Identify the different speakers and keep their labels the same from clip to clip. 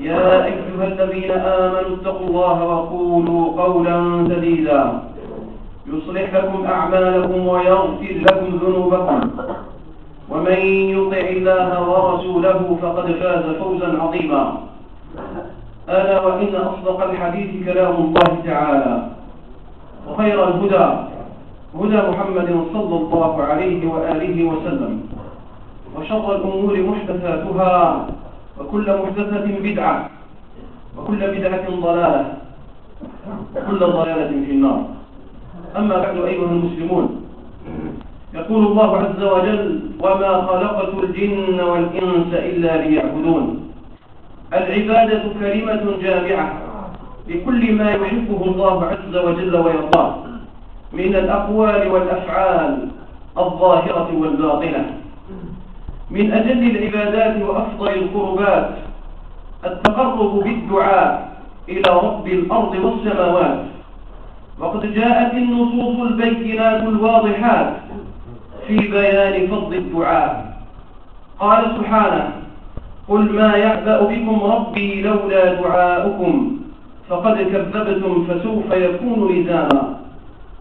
Speaker 1: يا أيها الذين آمنوا اتقوا الله وقولوا قولا سديدا يصلح لكم أعمالكم ويغفر لكم ذنوبكم ومن يطع الله ورسوله فقد فاز فوزا عظيما ألا وإن أصدق الحديث كلام الله تعالى وخير الهدى هدى محمد صلى الله عليه وآله وسلم وشر الأمور محدثاتها وكل محدثة بدعة وكل بدعة ضلالة وكل ضلالة في النار أما بعد أيها المسلمون يقول الله عز وجل وما خلقت الجن والإنس إلا ليعبدون العبادة كلمة جامعة لكل ما يحبه الله عز وجل ويرضاه من الأقوال والأفعال الظاهرة والباطنة من أجل العبادات وأفضل القربات التقرب بالدعاء إلى رب الأرض والسماوات وقد جاءت النصوص البينات الواضحات في بيان فضل الدعاء قال سبحانه قل ما يعبأ بكم ربي لولا دعاؤكم فقد كذبتم فسوف يكون لزاما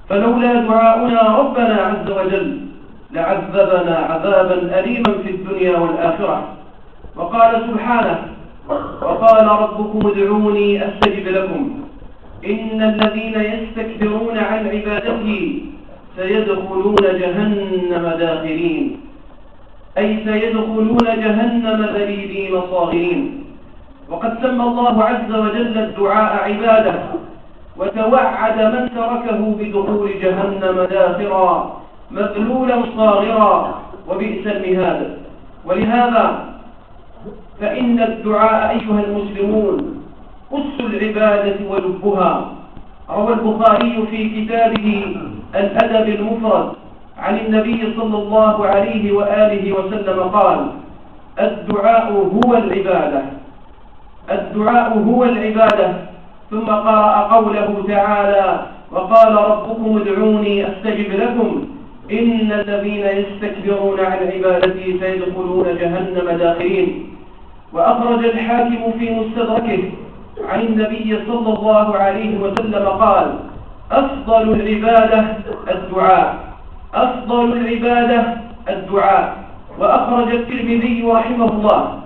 Speaker 1: فلولا دعاؤنا ربنا عز وجل لعذبنا عذابا أليما في الدنيا والآخرة وقال سبحانه وقال ربكم ادعوني أستجب لكم إن الذين يستكبرون عن عبادتي سيدخلون جهنم داخرين أي سيدخلون جهنم ذليلين صاغرين وقد سمى الله عز وجل الدعاء عباده وتوعد من تركه بدخول جهنم داخرا مذلولا صاغرا وبئس المهاد ولهذا فإن الدعاء أيها المسلمون قدس العبادة ولبها روى البخاري في كتابه الأدب المفرد عن النبي صلى الله عليه وآله وسلم قال الدعاء هو العبادة الدعاء هو العبادة ثم قرأ قوله تعالى وقال ربكم ادعوني أستجب لكم إن الذين يستكبرون عن عبادتي سيدخلون جهنم داخرين وأخرج الحاكم في مستدركه عن النبي صلى الله عليه وسلم قال أفضل العبادة الدعاء أفضل العبادة الدعاء وأخرج الترمذي رحمه الله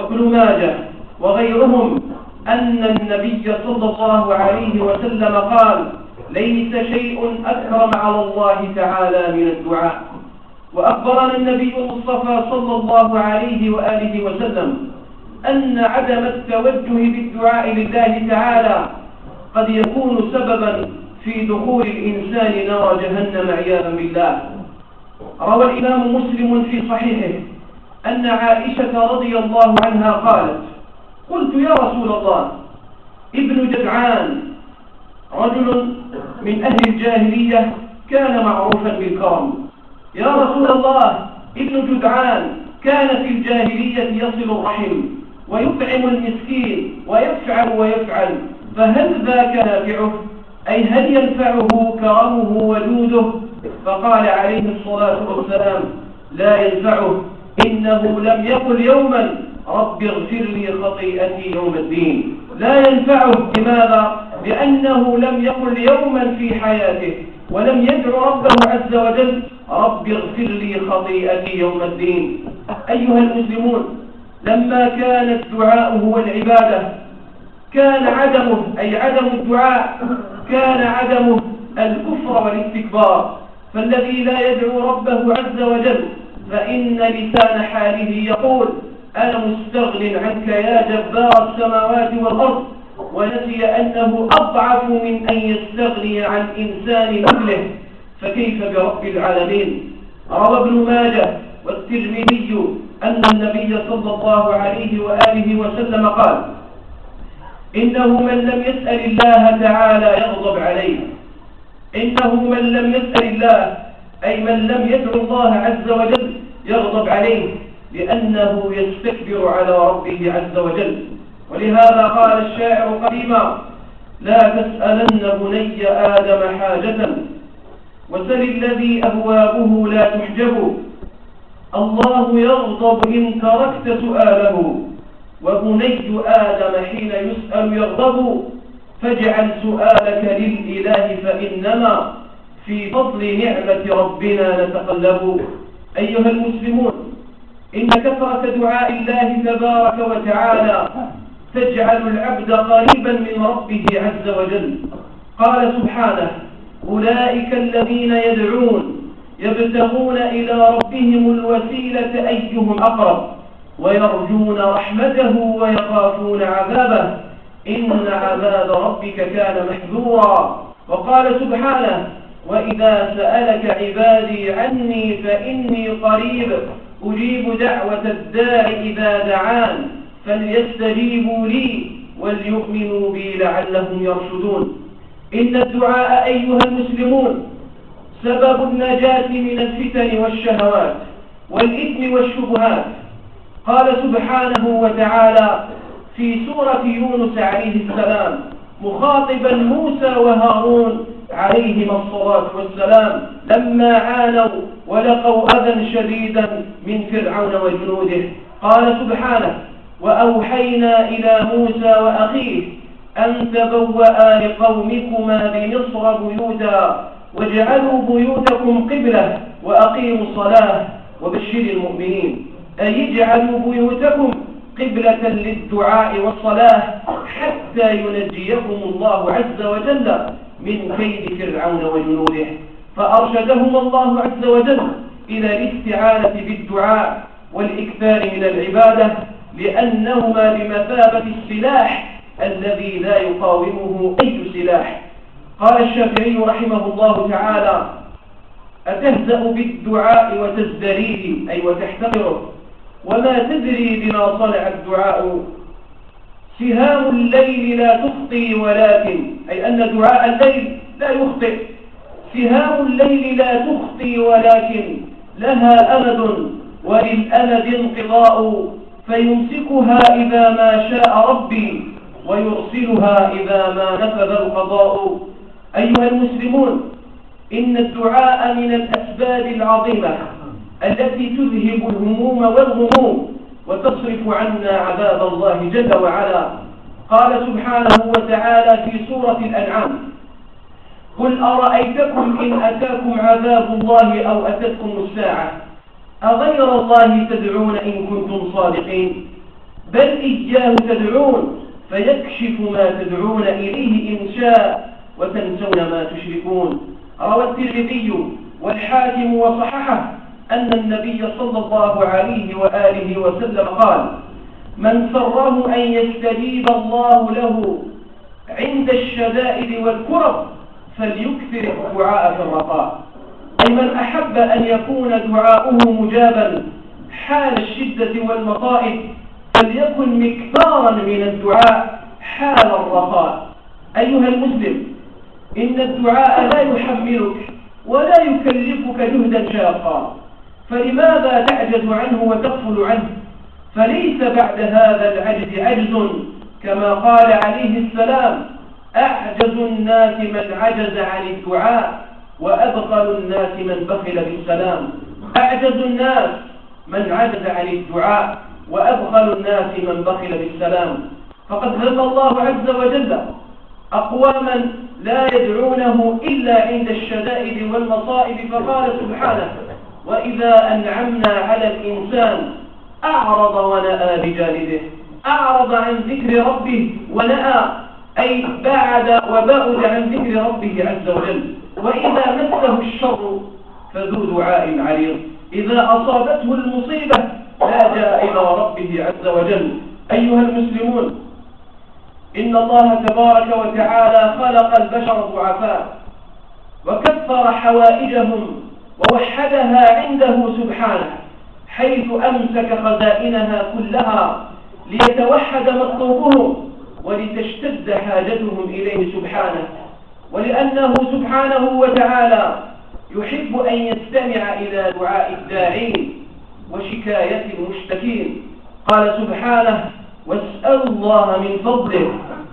Speaker 1: وابن ماجه وغيرهم أن النبي صلى الله عليه وسلم قال ليس شيء أكرم على الله تعالى من الدعاء وأخبرنا النبي المصطفى صلى الله عليه وآله وسلم أن عدم التوجه بالدعاء لله تعالى قد يكون سببا في دخول الإنسان نار جهنم عياذا بالله روى الإمام مسلم في صحيحه أن عائشة رضي الله عنها قالت قلت يا رسول الله ابن جدعان رجل من أهل الجاهلية كان معروفا بالكرم يا رسول الله ابن جدعان كان في الجاهلية يصل الرحم ويطعم المسكين ويفعل ويفعل فهل ذاك نافعه أي هل ينفعه كرمه وجوده فقال عليه الصلاة والسلام لا ينفعه إنه لم يقل يوما رب اغفر لي خطيئتي يوم الدين لا ينفعه لماذا؟ لأنه لم يقل يوما في حياته ولم يدع ربه عز وجل رب اغفر لي خطيئتي يوم الدين أيها المسلمون لما كان الدعاء هو العبادة كان عدمه أي عدم الدعاء كان عدمه الكفر والاستكبار فالذي لا يدعو ربه عز وجل فإن لسان حاله يقول أنا مستغن عنك يا جبار السماوات والأرض ونسي أنه أضعف من أن يستغني عن إنسان مثله فكيف برب العالمين روى ابن ماجه والترمذي أن النبي صلى الله عليه وآله وسلم قال إنه من لم يسأل الله تعالى يغضب عليه إنه من لم يسأل الله أي من لم يدعو الله عز وجل يغضب عليه لأنه يستكبر على ربه عز وجل ولهذا قال الشاعر قديما لا تسألن بني آدم حاجة وسل الذي أبوابه لا تحجب الله يغضب إن تركت سؤاله وبني آدم حين يسأل يغضب فاجعل سؤالك للإله فإنما في فضل نعمة ربنا نتقلب أيها المسلمون إن كثرة دعاء الله تبارك وتعالى تجعل العبد قريبا من ربه عز وجل قال سبحانه أولئك الذين يدعون يبتغون إلى ربهم الوسيلة أيهم أقرب ويرجون رحمته ويخافون عذابه إن عذاب ربك كان محذورا وقال سبحانه وإذا سألك عبادي عني فإني قريب أجيب دعوة الداع إذا دعان فليستجيبوا لي وليؤمنوا بي لعلهم يرشدون إن الدعاء أيها المسلمون سبب النجاة من الفتن والشهوات والإثم والشبهات قال سبحانه وتعالى في سورة يونس عليه السلام مخاطبا موسى وهارون عليهما الصلاة والسلام لما عانوا ولقوا أذى شديدا من فرعون وجنوده قال سبحانه وأوحينا إلى موسى وأخيه أن تبوأ لقومكما بمصر بيوتا واجعلوا بيوتكم قبلة وأقيموا الصلاة وبشر المؤمنين أي اجعلوا بيوتكم قبلة للدعاء والصلاة حتى ينجيكم الله عز وجل من كيد فرعون وجنوده فأرشدهم الله عز وجل إلى الاستعانة بالدعاء والإكثار من العبادة لأنهما بمثابة السلاح الذي لا يقاومه أي سلاح قال الشافعي رحمه الله تعالى أتهزأ بالدعاء وتزدريه أي وتحتقره وما تدري بما صنع الدعاء سهام الليل لا تخطي ولكن أي أن دعاء الليل لا يخطئ سهام الليل لا تخطي ولكن لها أمد وللأمد انقضاء فيمسكها إذا ما شاء ربي ويرسلها إذا ما نفذ القضاء أيها المسلمون إن الدعاء من الأسباب العظيمة التي تذهب الهموم والغموم وتصرف عنا عذاب الله جل وعلا قال سبحانه وتعالى في سورة الأنعام قل أرأيتكم إن أتاكم عذاب الله أو أتتكم الساعة أغير الله تدعون إن كنتم صادقين بل إياه تدعون فيكشف ما تدعون إليه إن شاء وتنسون ما تشركون روى الترمذي والحاكم وصححه أن النبي صلى الله عليه وآله وسلم قال من سره أن يستجيب الله له عند الشدائد والكرب فليكثر الدعاء في الرخاء أي من أحب أن يكون دعاؤه مجابا حال الشدة والمصائب فليكن مكثارا من الدعاء حال الرخاء أيها المسلم إن الدعاء لا يحملك ولا يكلفك جهدا شاقا فلماذا تعجز عنه وتغفل عنه فليس بعد هذا العجز عجز كما قال عليه السلام أعجز الناس من عجز عن الدعاء وأبخل الناس من بخل بالسلام أعجز الناس من عجز عن الدعاء وأبخل الناس من بخل بالسلام فقد هب الله عز وجل أقواما لا يدعونه إلا عند الشدائد والمصائب فقال سبحانه وإذا أنعمنا على الإنسان أعرض ونأى بجانبه أعرض عن ذكر ربه ونأى أي بعد وبعد عن ذكر ربه عز وجل وإذا مسه الشر فذو دعاء عريض إذا أصابته المصيبة لاجا إلى ربه عز وجل أيها المسلمون إن الله تبارك وتعالى خلق البشر ضعفاء وكثر حوائجهم ووحدها عنده سبحانه حيث أمسك خزائنها كلها ليتوحد مطلوبهم ولتشتد حاجتهم إليه سبحانه ولأنه سبحانه وتعالى يحب أن يستمع إلى دعاء الداعين وشكاية المشتكين قال سبحانه واسأل الله من فضله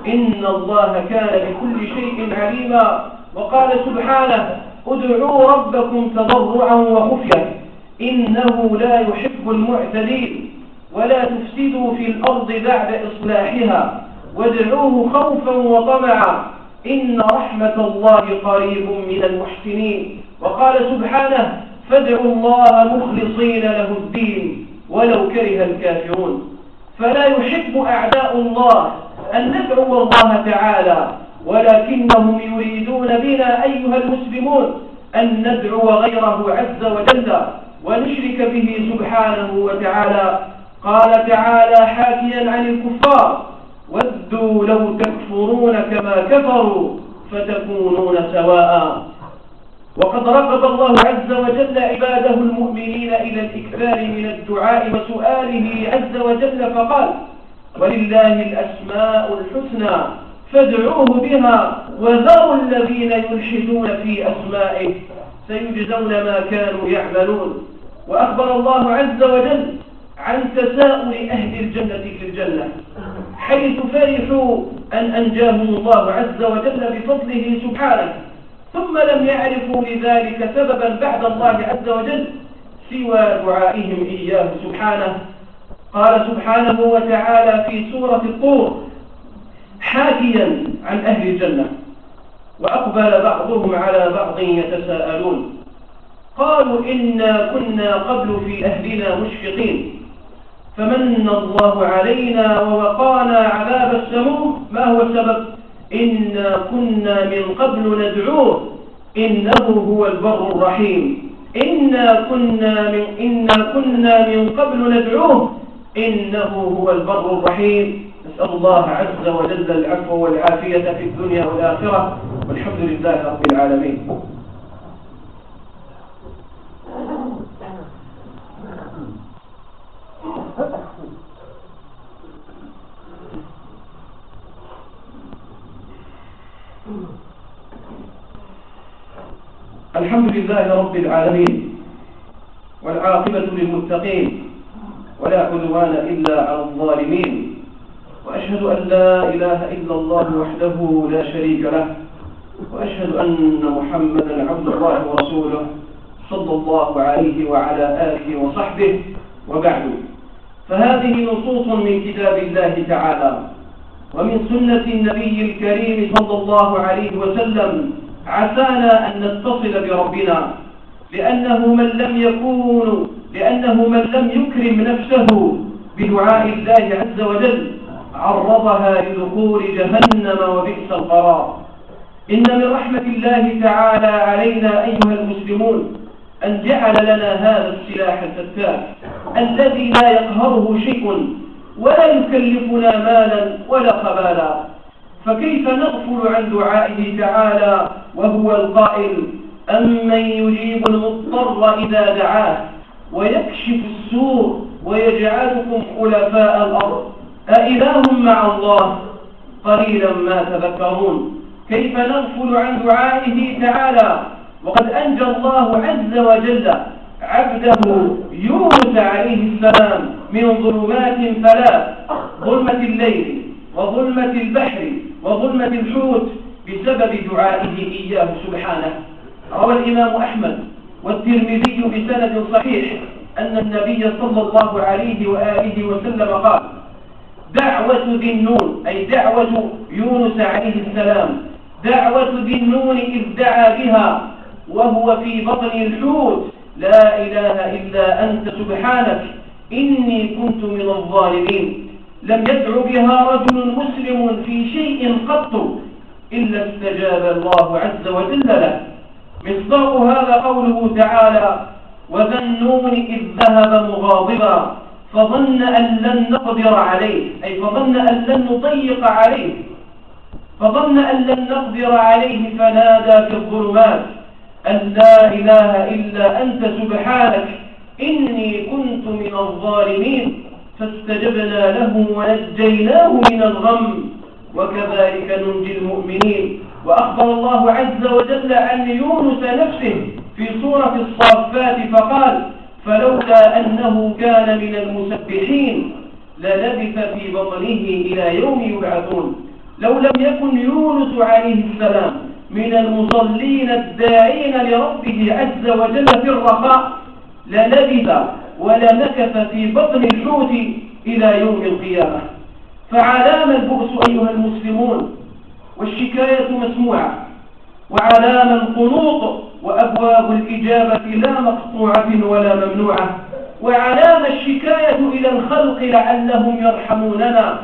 Speaker 1: إن الله كان بكل شيء عليما وقال سبحانه ادعوا ربكم تضرعا وخفية إنه لا يحب المعتدين ولا تفسدوا في الأرض بعد إصلاحها وادعوه خوفا وطمعا إن رحمة الله قريب من المحسنين وقال سبحانه فادعوا الله مخلصين له الدين ولو كره الكافرون فلا يحب أعداء الله أن ندعو الله تعالى ولكنهم يريدون بنا أيها المسلمون أن ندعو غيره عز وجل ونشرك به سبحانه وتعالى قال تعالى حاكيا عن الكفار ودوا لو تكفرون كما كفروا فتكونون سواء وقد رقب الله عز وجل عباده المؤمنين إلى الإكثار من الدعاء وسؤاله عز وجل فقال ولله الأسماء الحسنى فادعوه بها وذروا الذين يلحدون في أسمائه سيجزون ما كانوا يعملون وأخبر الله عز وجل عن تساؤل أهل الجنة في الجنة حيث فرحوا أن أنجاهم الله عز وجل بفضله سبحانه ثم لم يعرفوا لذلك سببا بعد الله عز وجل سوى دعائهم إياه سبحانه قال سبحانه وتعالى في سورة الطور حاكيا عن أهل الجنة وأقبل بعضهم على بعض يتساءلون قالوا إنا كنا قبل في أهلنا مشفقين فمن الله علينا ووقانا عذاب السموم ما هو السبب إنا كنا من قبل ندعوه إنه هو البر الرحيم إنا كنا من, إنا كنا من قبل ندعوه إنه هو البر الرحيم نسأل الله عز وجل العفو والعافية في الدنيا والآخرة والحمد لله رب العالمين الحمد لله رب العالمين والعاقبة للمتقين ولا عدوان إلا على الظالمين وأشهد أن لا إله إلا الله وحده لا شريك له وأشهد أن محمدا عبد الله ورسوله صلى الله عليه وعلى آله وصحبه وبعد فهذه نصوص من كتاب الله تعالى ومن سنة النبي الكريم صلى الله عليه وسلم عسانا أن نتصل بربنا لأنه من لم يكون لأنه من لم يكرم نفسه بدعاء الله عز وجل عرضها لدخول جهنم وبئس القرار إن من رحمة الله تعالى علينا أيها المسلمون أن جعل لنا هذا السلاح الفتاك الذي لا يقهره شيء ولا يكلفنا مالا ولا خبالا فكيف نغفل عن دعائه تعالى وهو القائل أمن يجيب المضطر إذا دعاه ويكشف السوء ويجعلكم خلفاء الأرض أإله مع الله قليلا ما تذكرون كيف نغفل عن دعائه تعالى وقد أنجى الله عز وجل عبده يونس عليه السلام من ظلمات ثلاث ظلمة الليل وظلمة البحر وظلمة الحوت بسبب دعائه إياه سبحانه روى الإمام أحمد والترمذي بسند صحيح أن النبي صلى الله عليه وآله وسلم قال دعوة ذي النون أي دعوة يونس عليه السلام دعوة ذي النون إذ دعا بها وهو في بطن الحوت لا إله إلا أنت سبحانك إني كنت من الظالمين لم يدع بها رجل مسلم في شيء قط إلا استجاب الله عز وجل له مصدر هذا قوله تعالى وذا النون إذ ذهب مغاضبا فظن أن لن نقدر عليه أي فظن أن لن نضيق عليه فظن أن لن نقدر عليه فنادى في الظلمات أن لا إله إلا أنت سبحانك إني كنت من الظالمين فاستجبنا له ونجيناه من الغم وكذلك ننجي المؤمنين وأخبر الله عز وجل عن يونس نفسه في سورة الصافات فقال فلولا أنه كان من المسبحين للبث في بطنه إلى يوم يبعثون لو لم يكن يونس عليه السلام من المصلين الداعين لربه عز وجل في الرخاء للبث ولمكث في بطن الحوت إلى يوم القيامة فعلام البؤس أيها المسلمون والشكاية مسموعة وعلام القنوط وأبواب الإجابة لا مقطوعة ولا ممنوعة وعلام الشكاية إلى الخلق لعلهم يرحموننا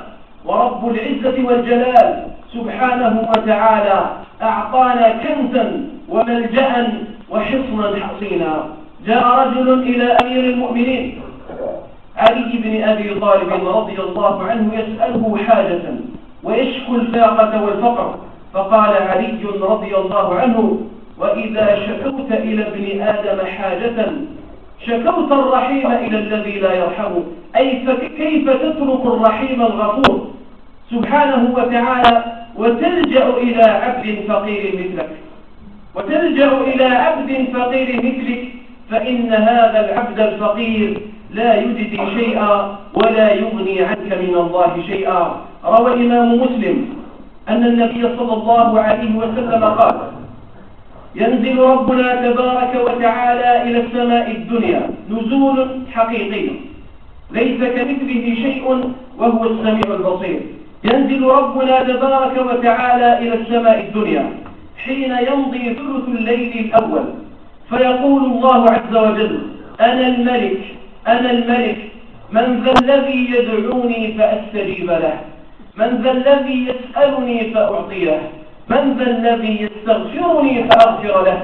Speaker 1: ورب العزة والجلال سبحانه وتعالى أعطانا كنزا وملجأ وحصنا حصينا جاء رجل إلى أمير المؤمنين علي بن أبي طالب رضي الله عنه يسأله حاجة ويشكو الفاقة والفقر فقال علي رضي الله عنه وإذا شكوت إلى ابن آدم حاجة شكوت الرحيم إلى الذي لا يرحمه أي فكيف تترك الرحيم الغفور سبحانه وتعالى وتلجأ إلى عبد فقير مثلك وتلجأ إلى عبد فقير مثلك فإن هذا العبد الفقير لا يجد شيئا ولا يغني عنك من الله شيئا روى الإمام مسلم أن النبي صلى الله عليه وسلم قال ينزل ربنا تبارك وتعالى إلى السماء الدنيا نزول حقيقي ليس كمثله شيء وهو السميع البصير ينزل ربنا تبارك وتعالى إلى السماء الدنيا حين يمضي ثلث الليل الأول فيقول الله عز وجل أنا الملك أنا الملك من ذا الذي يدعوني فأستجيب له من ذا الذي يسألني فأعطيه من ذا الذي يستغفرني فأغفر له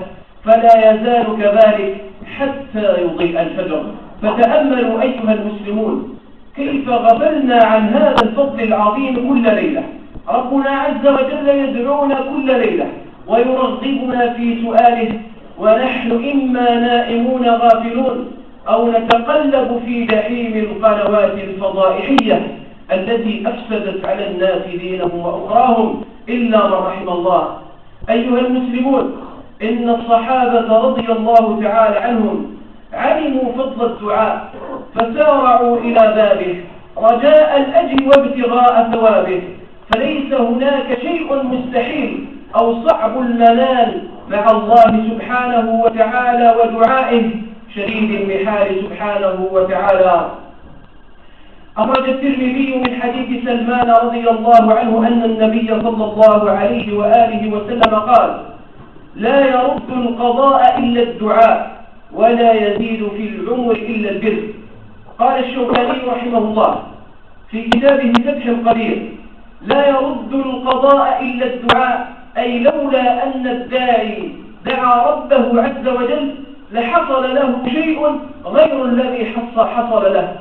Speaker 1: فلا يزال كذلك حتى يضيء الفجر فتأملوا أيها المسلمون كيف غفلنا عن هذا الفضل العظيم كل ليلة ربنا عز وجل يدعونا كل ليلة ويرغبنا في سؤاله ونحن إما نائمون غافلون أو نتقلب في جحيم القنوات الفضائحية التي أفسدت على الناس دينهم وأخراهم إلا ما رحم الله أيها المسلمون إن الصحابة رضي الله تعالى عنهم علموا فضل الدعاء فسارعوا إلى بابه رجاء الأجر وابتغاء ثوابه فليس هناك شيء مستحيل أو صعب المنال مع الله سبحانه وتعالى ودعائه شديد المحال سبحانه وتعالى أخرج الترمذي من حديث سلمان رضي الله عنه أن النبي صلى الله عليه وآله وسلم قال لا يرد القضاء إلا الدعاء ولا يزيد في العمر إلا البر قال الشوكاني رحمه الله في كتابه فتح القدير لا يرد القضاء إلا الدعاء أي لولا أن الداعي دعا ربه عز وجل لحصل له شيء غير الذي حصل, حصل له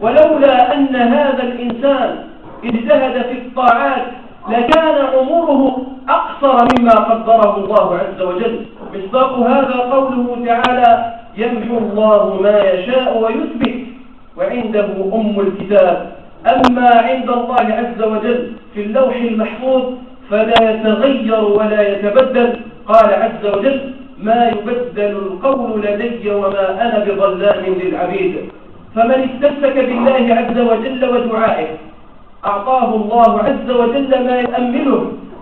Speaker 1: ولولا أن هذا الإنسان اجتهد في الطاعات لكان عمره أقصر مما قدره الله عز وجل مصداق هذا قوله تعالى يمحو الله ما يشاء ويثبت وعنده أم الكتاب أما عند الله عز وجل في اللوح المحفوظ فلا يتغير ولا يتبدل قال عز وجل ما يبدل القول لدي وما أنا بظلام للعبيد فمن استمسك بالله عز وجل ودعائه أعطاه الله عز وجل ما يأمله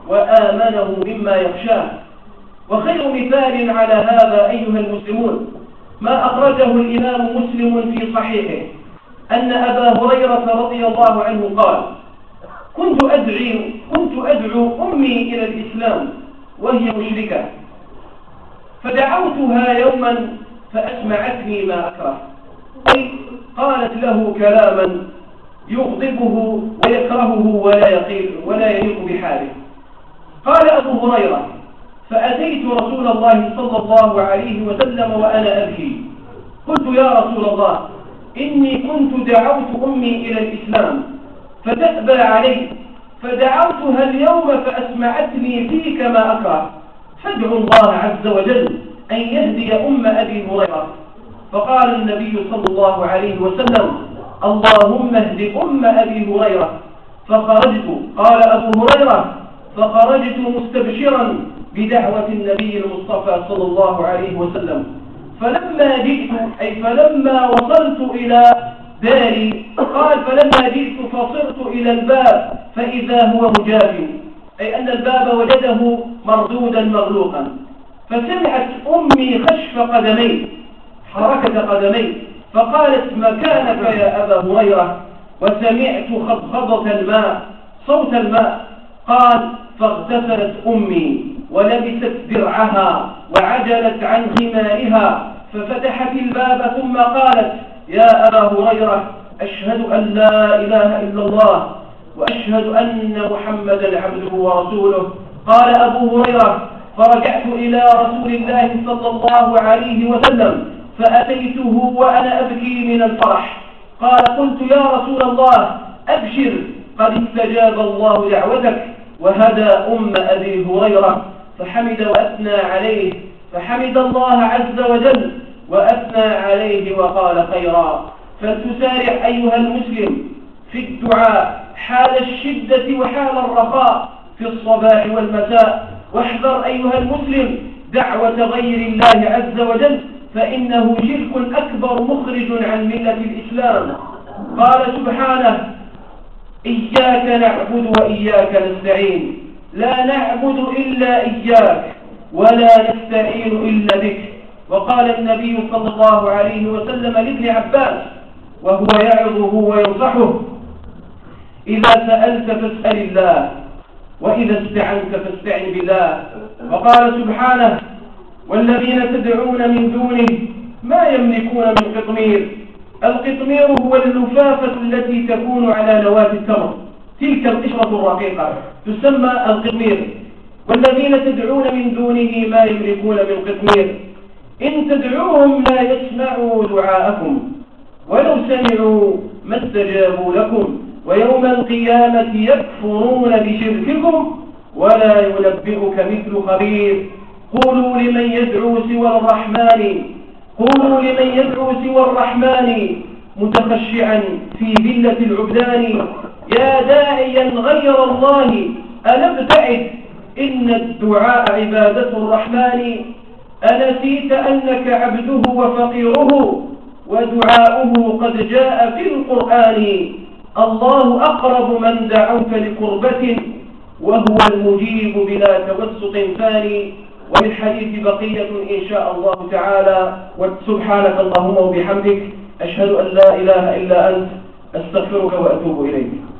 Speaker 1: وآمنه مما يخشاه وخير مثال على هذا أيها المسلمون ما أخرجه الإمام مسلم في صحيحه أن أبا هريرة رضي الله عنه قال كنت أدعي كنت أدعو أمي إلى الإسلام وهي مشركة فدعوتها يوما فأسمعتني ما أكره قالت له كلاما يغضبه ويكرهه ولا يقيل ولا يليق بحاله قال أبو هريرة فأتيت رسول الله صلى الله عليه وسلم وأنا أبكي قلت يا رسول الله إني كنت دعوت أمي إلى الإسلام فتأبى علي فدعوتها اليوم فأسمعتني فيك ما أكره فادعوا الله عز وجل أن يهدي أم أبي هريرة فقال النبي صلى الله عليه وسلم اللهم اهد أم أبي هريرة فخرجت قال أبو هريرة فخرجت مستبشرا بدعوة النبي المصطفى صلى الله عليه وسلم فلما جئت أي فلما وصلت إلى داري قال فلما جئت فصرت إلى الباب فإذا هو مجاب أي أن الباب وجده مردودا مغلوقا فسمعت أمي خشف قدمي حركة قدميه فقالت مكانك يا أبا هريرة وسمعت خضخضة الماء صوت الماء قال فاغتسلت أمي ولبست درعها وعجلت عن غمائها ففتحت الباب ثم قالت يا أبا هريرة أشهد أن لا إله إلا الله وأشهد أن محمدا عبده ورسوله قال أبو هريرة فرجعت إلى رسول الله صلى الله عليه وسلم فأتيته وأنا أبكي من الفرح قال قلت يا رسول الله أبشر قد استجاب الله دعوتك وهدى أم أبي هريرة فحمد وأثنى عليه فحمد الله عز وجل وأثنى عليه وقال خيرا فلتسارع أيها المسلم في الدعاء حال الشدة وحال الرخاء في الصباح والمساء واحذر أيها المسلم دعوة غير الله عز وجل فإنه شرك أكبر مخرج عن ملة الإسلام قال سبحانه إياك نعبد وإياك نستعين لا نعبد إلا إياك ولا نستعين إلا بك وقال النبي صلى الله عليه وسلم لابن عباس وهو يعظه وينصحه إذا سألت فاسأل الله وإذا استعنت فاستعن بالله وقال سبحانه والذين تدعون من دونه ما يملكون من قطمير القطمير هو اللفافة التي تكون على نواة التمر تلك القشرة الرقيقة تسمى القطمير والذين تدعون من دونه ما يملكون من قطمير إن تدعوهم لا يسمعوا دعاءكم ولو سمعوا ما استجابوا لكم ويوم القيامة يكفرون بشرككم ولا ينبئك مثل خبير قولوا لمن يدعو سوى الرحمن قولوا لمن يدعو سوى الرحمن متخشعا في ذلة العبدان يا داعيا غير الله ألا ابتعد إن الدعاء عبادة الرحمن أنسيت أنك عبده وفقيره ودعاؤه قد جاء في القرآن الله أقرب من دعوك لقربة وهو المجيب بلا توسط فاني وللحديث بقية إن شاء الله تعالى وسبحانك اللهم وبحمدك أشهد أن لا إله إلا أنت أستغفرك وأتوب إليك